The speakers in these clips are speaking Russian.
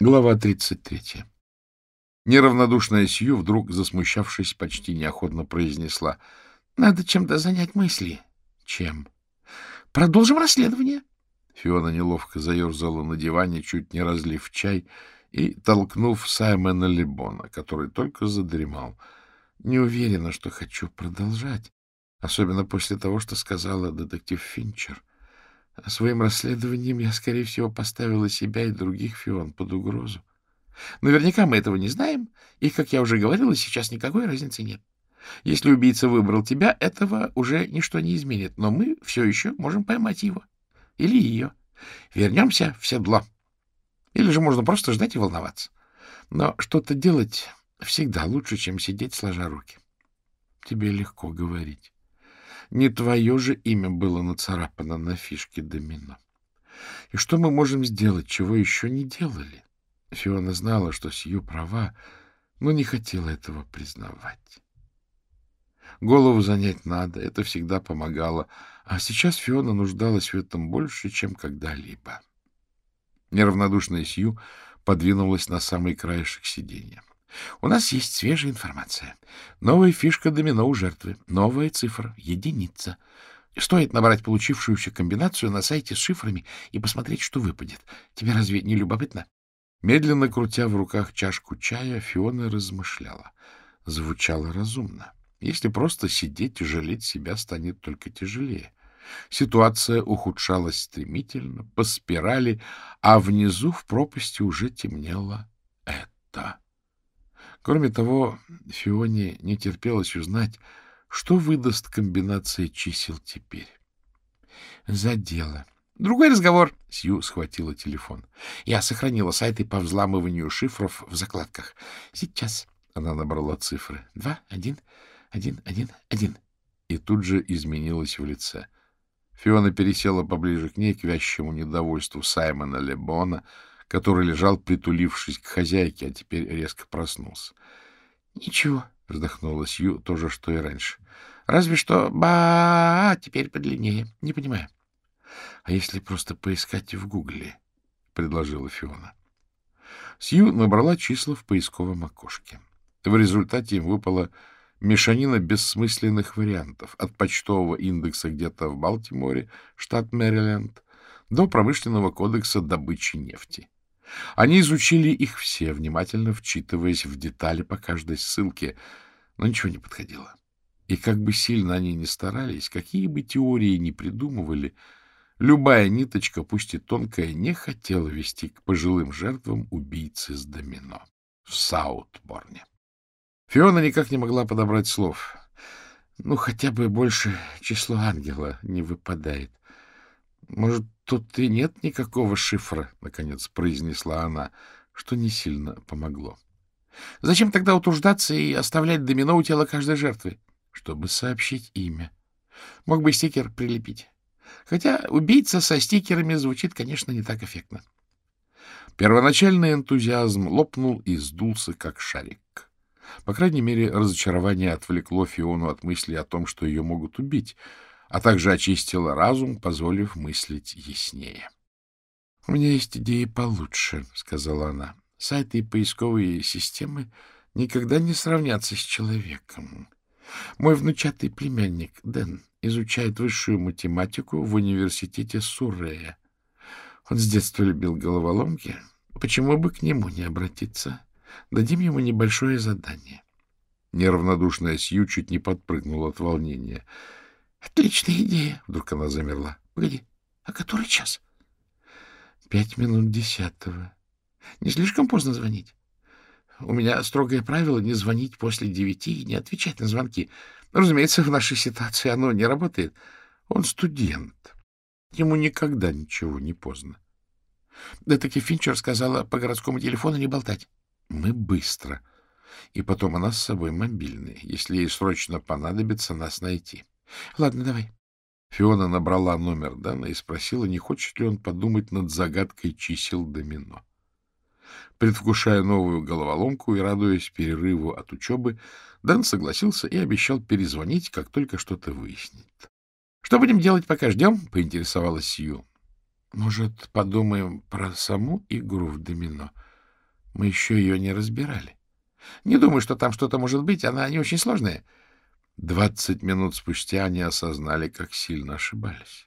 Глава 33. Неравнодушная Сью, вдруг засмущавшись, почти неохотно произнесла. — Надо чем-то занять мысли. — Чем? — Продолжим расследование. Фиона неловко заерзала на диване, чуть не разлив чай, и толкнув Саймона Лебона, который только задремал. Не уверена, что хочу продолжать, особенно после того, что сказала детектив Финчер. Своим расследованием я, скорее всего, поставила себя и других Фион под угрозу. Наверняка мы этого не знаем, и, как я уже говорила, сейчас никакой разницы нет. Если убийца выбрал тебя, этого уже ничто не изменит, но мы все еще можем поймать его. Или ее. Вернемся в седло. Или же можно просто ждать и волноваться. Но что-то делать всегда лучше, чем сидеть сложа руки. Тебе легко говорить. Не твое же имя было нацарапано на фишке домино. И что мы можем сделать, чего еще не делали? Фиона знала, что Сью права, но не хотела этого признавать. Голову занять надо, это всегда помогало, а сейчас Фиона нуждалась в этом больше, чем когда-либо. Неравнодушная Сью подвинулась на самый краешек сиденья. У нас есть свежая информация. Новая фишка домино у жертвы. Новая цифра — единица. Стоит набрать получившуюся комбинацию на сайте с шифрами и посмотреть, что выпадет. Тебе разве не любопытно? Медленно крутя в руках чашку чая, Фиона размышляла. Звучало разумно. Если просто сидеть и жалеть себя станет только тяжелее. Ситуация ухудшалась стремительно, по спирали, а внизу в пропасти уже темнело это. Кроме того, Фионе не терпелось узнать, что выдаст комбинация чисел теперь. За дело. Другой разговор. Сью схватила телефон. Я сохранила сайты по взламыванию шифров в закладках. Сейчас. Она набрала цифры. Два, один, один, один, один. И тут же изменилась в лице. Фиона пересела поближе к ней, к вящему недовольству Саймона Лебона, который лежал, притулившись к хозяйке, а теперь резко проснулся. — Ничего, — вздохнула Сью, то же, что и раньше. — Разве что ба теперь подлиннее. Не понимаю. — А если просто поискать в Гугле? — предложила Фиона. Сью набрала числа в поисковом окошке. В результате им выпала мешанина бессмысленных вариантов от почтового индекса где-то в Балтиморе, штат Мэриленд, до промышленного кодекса добычи нефти. Они изучили их все, внимательно вчитываясь в детали по каждой ссылке, но ничего не подходило. И как бы сильно они ни старались, какие бы теории ни придумывали, любая ниточка, пусть и тонкая, не хотела вести к пожилым жертвам убийцы с домино в Саутборне. Фиона никак не могла подобрать слов. Ну, хотя бы больше число ангела не выпадает. Может, тут и нет никакого шифра, — наконец произнесла она, что не сильно помогло. — Зачем тогда утруждаться и оставлять домино у тела каждой жертвы? — Чтобы сообщить имя. Мог бы стикер прилепить. Хотя убийца со стикерами звучит, конечно, не так эффектно. Первоначальный энтузиазм лопнул и сдулся, как шарик. По крайней мере, разочарование отвлекло Фиону от мысли о том, что ее могут убить — а также очистила разум, позволив мыслить яснее. — У меня есть идеи получше, — сказала она. — Сайты и поисковые системы никогда не сравнятся с человеком. Мой внучатый племянник Дэн изучает высшую математику в университете Суррея. Он с детства любил головоломки. Почему бы к нему не обратиться? Дадим ему небольшое задание. Неравнодушная Сью чуть не подпрыгнула от волнения —— Отличная идея. Вдруг она замерла. — Погоди, а который час? — Пять минут десятого. Не слишком поздно звонить? У меня строгое правило не звонить после девяти и не отвечать на звонки. Разумеется, в нашей ситуации оно не работает. Он студент. Ему никогда ничего не поздно. Детектив Финчер сказала по городскому телефону не болтать. Мы быстро. И потом она с собой мобильный. Если ей срочно понадобится нас найти. — Ладно, давай. Фиона набрала номер Дана и спросила, не хочет ли он подумать над загадкой чисел домино. Предвкушая новую головоломку и радуясь перерыву от учебы, Дан согласился и обещал перезвонить, как только что-то выяснит. — Что будем делать, пока ждем? — поинтересовалась Сью. — Может, подумаем про саму игру в домино? Мы еще ее не разбирали. Не думаю, что там что-то может быть, она не очень сложная. Двадцать минут спустя они осознали, как сильно ошибались.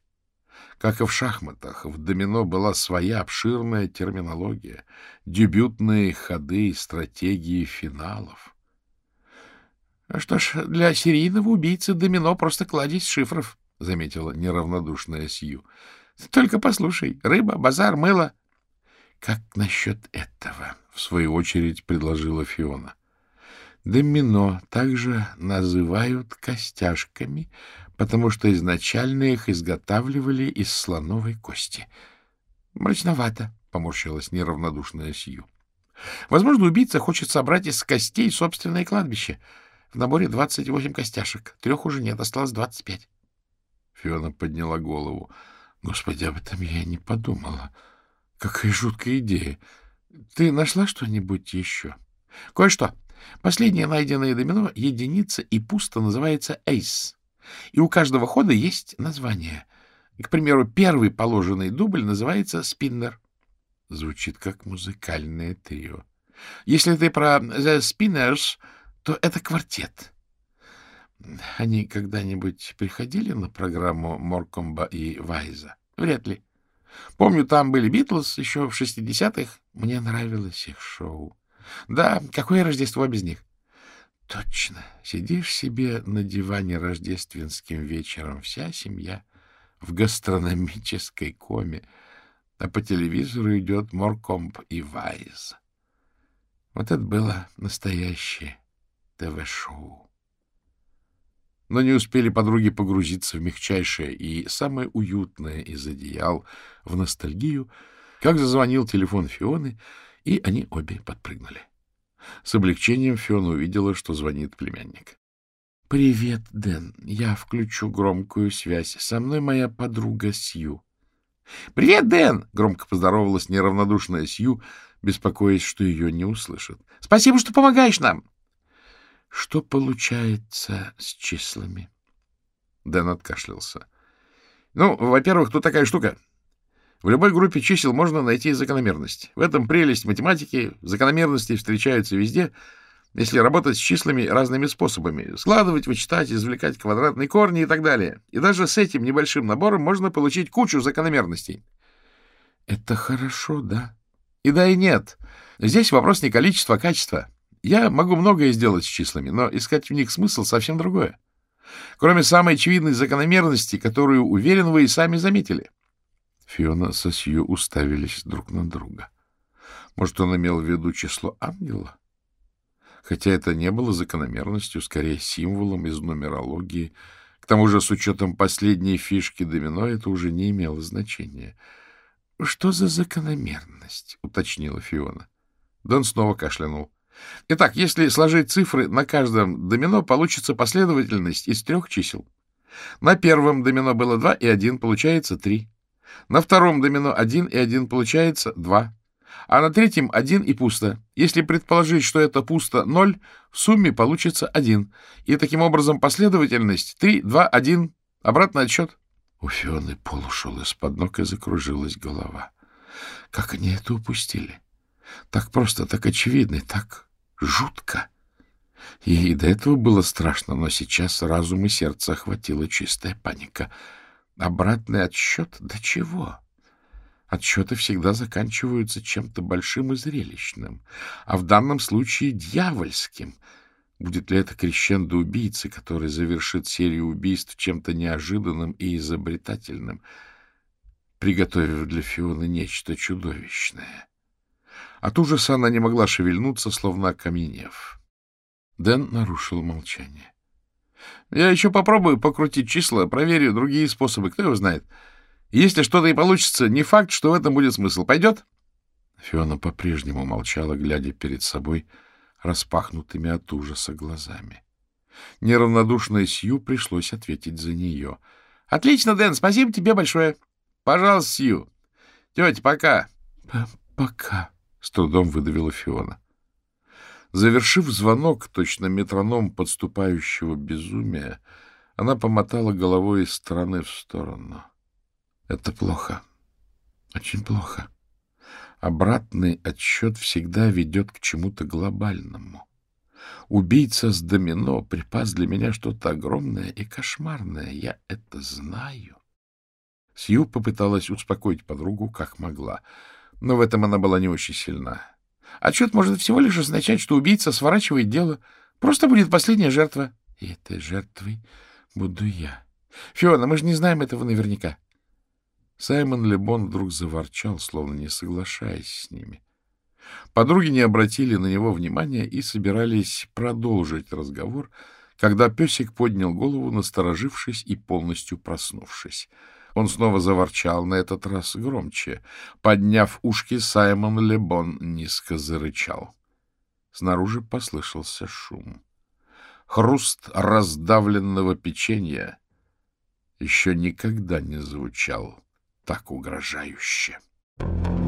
Как и в шахматах, в домино была своя обширная терминология, дебютные ходы стратегии финалов. — Что ж, для серийного убийцы домино просто кладезь шифров, — заметила неравнодушная Сью. — Только послушай, рыба, базар, мыло. — Как насчет этого? — в свою очередь предложила Фиона. — Домино также называют костяшками, потому что изначально их изготавливали из слоновой кости. — Мрачновато, — поморщилась неравнодушная Сью. — Возможно, убийца хочет собрать из костей собственное кладбище — в наборе двадцать восемь костяшек. Трех уже нет, осталось двадцать пять. Фиона подняла голову. Господи, об этом я не подумала. Какая жуткая идея. Ты нашла что-нибудь еще? Кое-что. Последнее найденное домино, единица и пусто называется эйс. И у каждого хода есть название. К примеру, первый положенный дубль называется спиннер. Звучит как музыкальное трио. Если ты про The Spinners, то это квартет. Они когда-нибудь приходили на программу Моркомба и Вайза? Вряд ли. Помню, там были Битлз еще в 60-х. Мне нравилось их шоу. Да, какое Рождество без них? Точно. Сидишь себе на диване рождественским вечером, вся семья в гастрономической коме, а по телевизору идет Моркомб и Вайз. Вот это было настоящее ТВ-шоу. Но не успели подруги погрузиться в мягчайшее и самое уютное из одеял в ностальгию, как зазвонил телефон Фионы, и они обе подпрыгнули. С облегчением Фиона увидела, что звонит племянник. — Привет, Дэн. Я включу громкую связь. Со мной моя подруга Сью. — Привет, Дэн! — громко поздоровалась неравнодушная Сью, беспокоясь, что ее не услышат. — Спасибо, что помогаешь нам. Что получается с числами? Дэн откашлялся. Ну, во-первых, тут такая штука. В любой группе чисел можно найти закономерность. В этом прелесть математики. Закономерности встречаются везде, если работать с числами разными способами. Складывать, вычитать, извлекать квадратные корни и так далее. И даже с этим небольшим набором можно получить кучу закономерностей. Это хорошо, да? И да, и нет. Здесь вопрос не количества, а качества. Я могу многое сделать с числами, но искать в них смысл совсем другое. Кроме самой очевидной закономерности, которую, уверен, вы и сами заметили. Фиона со Сью уставились друг на друга. Может, он имел в виду число ангела? Хотя это не было закономерностью, скорее символом из нумерологии. К тому же, с учетом последней фишки домино, это уже не имело значения. — Что за закономерность? — уточнила Фиона. Дон снова кашлянул. Итак, если сложить цифры на каждом домино, получится последовательность из трех чисел. На первом домино было 2 и 1, получается 3. На втором домино 1 и 1, получается 2. А на третьем 1 и пусто. Если предположить, что это пусто 0, в сумме получится 1. И таким образом последовательность 3, 2, 1. Обратный отсчет. У Фионы пол ушел из-под ног и закружилась голова. Как они это упустили? Так просто, так очевидно, так жутко. Ей до этого было страшно, но сейчас разум и сердце охватила чистая паника. Обратный отсчет? До чего? Отсчеты всегда заканчиваются чем-то большим и зрелищным, а в данном случае дьявольским. Будет ли это крещендо убийцы, который завершит серию убийств чем-то неожиданным и изобретательным, приготовив для Фионы нечто чудовищное? От ужаса она не могла шевельнуться, словно окаменев. Дэн нарушил молчание. — Я еще попробую покрутить числа, проверю другие способы, кто его знает. Если что-то и получится, не факт, что в этом будет смысл. Пойдет? Фиона по-прежнему молчала, глядя перед собой распахнутыми от ужаса глазами. Неравнодушной Сью пришлось ответить за нее. — Отлично, Дэн, спасибо тебе большое. Пожалуйста, Сью. Тетя, пока. — Пока, — с трудом выдавила Фиона. Завершив звонок, точно метроном подступающего безумия, она помотала головой из стороны в сторону. — Это плохо. Очень плохо. Обратный отсчет всегда ведет к чему-то глобальному. Убийца с домино припас для меня что-то огромное и кошмарное. Я это знаю. Сью попыталась успокоить подругу, как могла. Но в этом она была не очень сильна. Отчет может всего лишь означать, что убийца сворачивает дело. Просто будет последняя жертва. И этой жертвой буду я. Фиона, мы же не знаем этого наверняка. Саймон Лебон вдруг заворчал, словно не соглашаясь с ними. Подруги не обратили на него внимания и собирались продолжить разговор, когда песик поднял голову, насторожившись и полностью проснувшись. Он снова заворчал, на этот раз громче. Подняв ушки, Саймон Лебон низко зарычал. Снаружи послышался шум. Хруст раздавленного печенья еще никогда не звучал так угрожающе. Thank you.